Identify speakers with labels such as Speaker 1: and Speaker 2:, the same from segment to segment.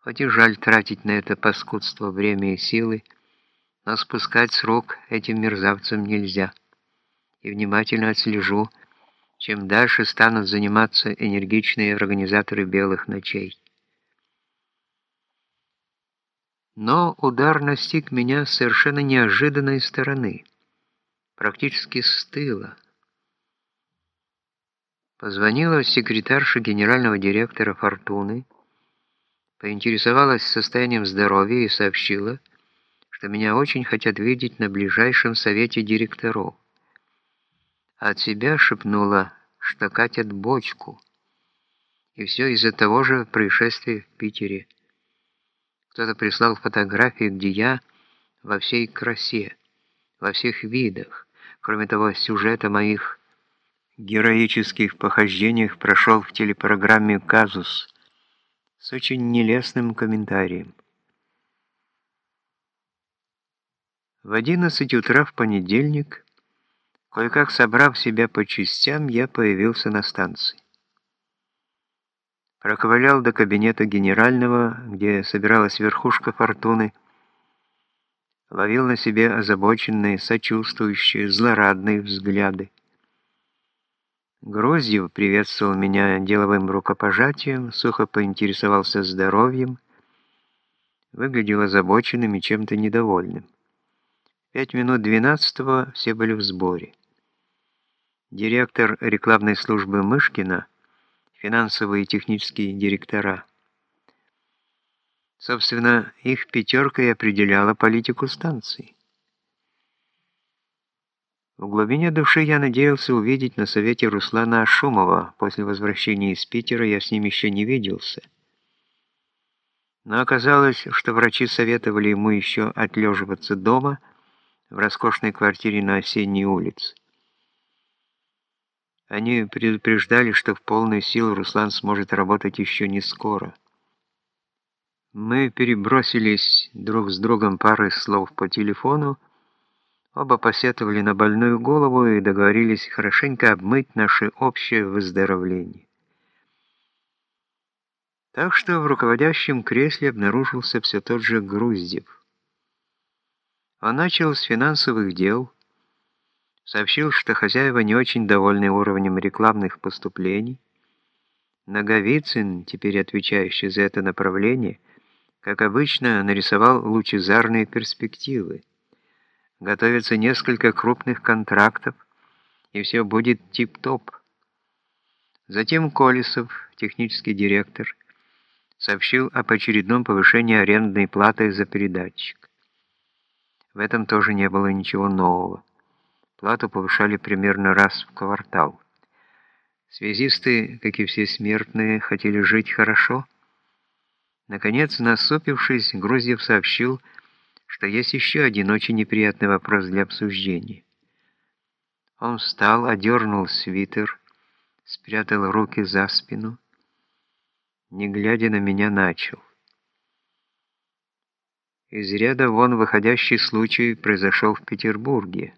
Speaker 1: Хоть и жаль тратить на это паскудство время и силы, но спускать с рук этим мерзавцам нельзя. И внимательно отслежу, чем дальше станут заниматься энергичные организаторы белых ночей. Но удар настиг меня с совершенно неожиданной стороны, практически с тыла. Позвонила секретарша генерального директора «Фортуны», поинтересовалась состоянием здоровья и сообщила, что меня очень хотят видеть на ближайшем совете директоров. от себя шепнула, что катят бочку. И все из-за того же происшествия в Питере. Кто-то прислал фотографии, где я во всей красе, во всех видах. Кроме того, сюжета моих героических похождениях прошел в телепрограмме «Казус» с очень нелестным комментарием. В 11 утра в понедельник, кое-как собрав себя по частям, я появился на станции. Проковылял до кабинета генерального, где собиралась верхушка фортуны, ловил на себе озабоченные, сочувствующие, злорадные взгляды. Гроздьев приветствовал меня деловым рукопожатием, сухо поинтересовался здоровьем, выглядел озабоченным и чем-то недовольным. Пять минут двенадцатого все были в сборе. Директор рекламной службы Мышкина, финансовые и технические директора. Собственно, их пятерка и определяла политику станции. В глубине души я надеялся увидеть на совете Руслана Ашумова. После возвращения из Питера я с ним еще не виделся. Но оказалось, что врачи советовали ему еще отлеживаться дома в роскошной квартире на осенней улице. Они предупреждали, что в полную силу Руслан сможет работать еще не скоро. Мы перебросились друг с другом парой слов по телефону, Оба посетовали на больную голову и договорились хорошенько обмыть наше общее выздоровление. Так что в руководящем кресле обнаружился все тот же Груздев. Он начал с финансовых дел, сообщил, что хозяева не очень довольны уровнем рекламных поступлений. Наговицын, теперь отвечающий за это направление, как обычно, нарисовал лучезарные перспективы. Готовится несколько крупных контрактов, и все будет тип-топ. Затем Колесов, технический директор, сообщил об очередном повышении арендной платы за передатчик. В этом тоже не было ничего нового. Плату повышали примерно раз в квартал. Связисты, как и все смертные, хотели жить хорошо. Наконец, насупившись, Грузьев сообщил, что есть еще один очень неприятный вопрос для обсуждения. Он встал, одернул свитер, спрятал руки за спину, не глядя на меня, начал. Из ряда вон выходящий случай произошел в Петербурге.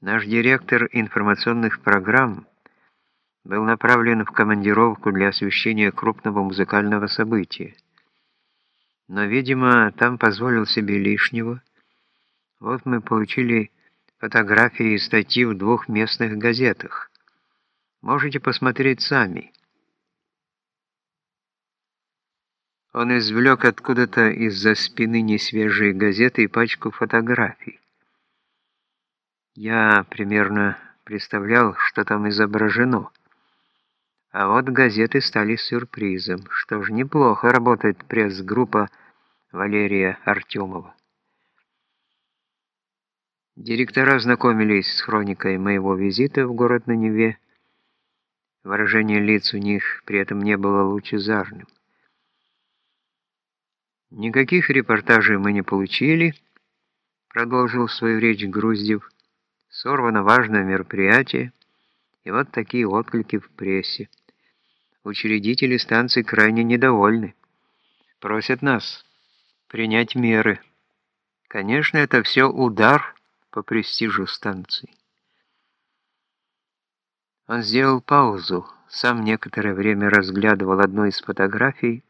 Speaker 1: Наш директор информационных программ был направлен в командировку для освещения крупного музыкального события но, видимо, там позволил себе лишнего. Вот мы получили фотографии и статьи в двух местных газетах. Можете посмотреть сами. Он извлек откуда-то из-за спины несвежие газеты и пачку фотографий. Я примерно представлял, что там изображено. А вот газеты стали сюрпризом. Что ж, неплохо работает пресс-группа Валерия Артемова. Директора знакомились с хроникой моего визита в город на Неве. Выражение лиц у них при этом не было лучезарным. «Никаких репортажей мы не получили», — продолжил свою речь Груздев. «Сорвано важное мероприятие, и вот такие отклики в прессе» учредители станции крайне недовольны. Просят нас принять меры. Конечно, это все удар по престижу станции. Он сделал паузу, сам некоторое время разглядывал одну из фотографий,